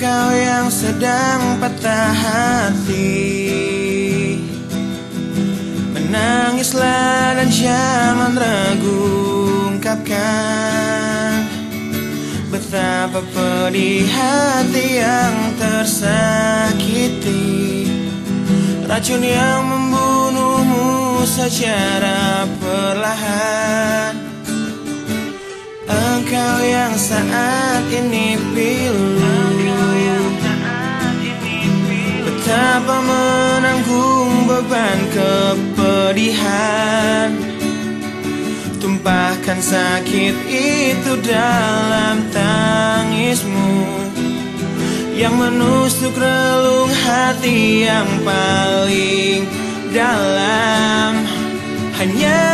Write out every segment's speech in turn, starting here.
Engkau yang sedang patah hati. Menangislah dan jangan ragu ungkapkan Betapa pedih hati yang tersakiti. Racun yang membunuhmu secara perlahan. Engkau yang saat ini pilu beban kepedihan. Tumpahkan sakit itu dalam tangismu. Yang menusuk relung hati yang paling dalam. Hanya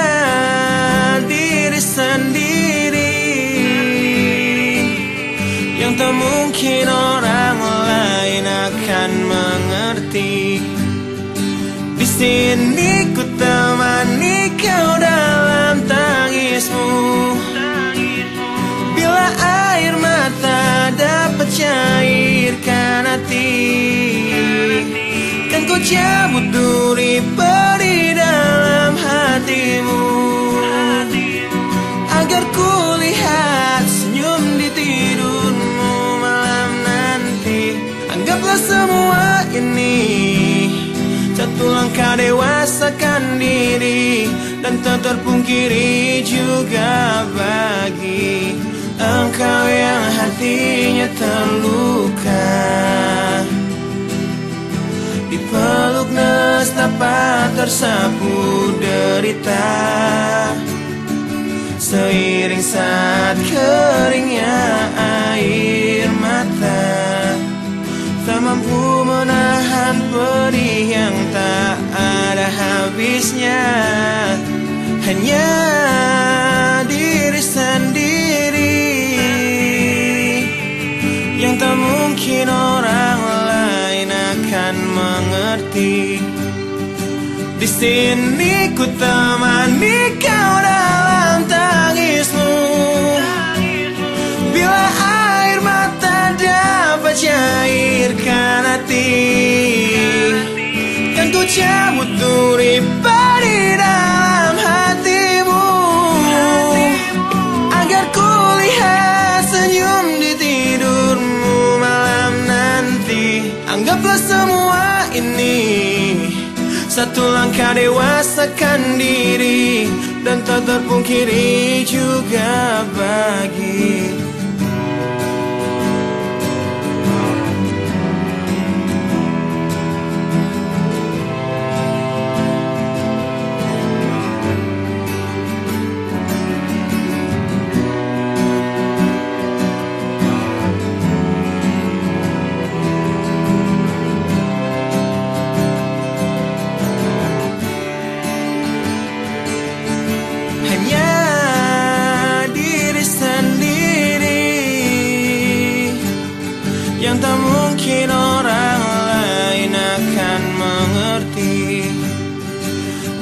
diri sendiri. Yang tak mungkin Di sini ku temani kau dalam tangismu. Bila air mata dapat cairkan hati Kan ku cabut duri peri dalam hatimu. Agar ku senyum di malam nanti. Anggaplah semua ini satu langkah dewasakan diri Dan tak terpungkiri juga bagi Engkau yang hatinya terluka. Dipeluk nestapa tersapu derita. Seiring saat keringnya habisnya Hanya diri sendiri. Yang tak mungkin orang lain akan mengerti. Di sini ku temani kau dalam tangismu. Bila air mata dapat cairkan hati Kan ku cabut duri senyum di tidurmu malam nanti. Anggaplah semua ini satu langkah dewasakan diri Dan tak terpungkiri juga bagi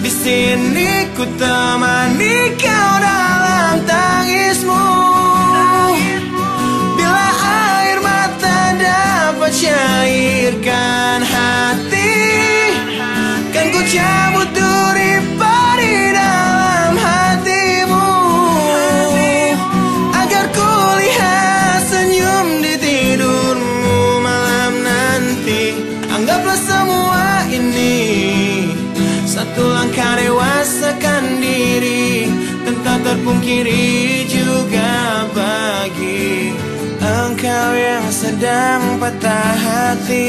Di sini ku temani kau dalam tangismu. Bila air mata dapat cairkan hati, kan ku cabut duri padi dalam hatimu Agar ku lihat senyum di tidurmu malam nanti Anggaplah semua ini Satu langkah dewasakan diri tak terpungkiri juga bagi Engkau yang sedang patah hati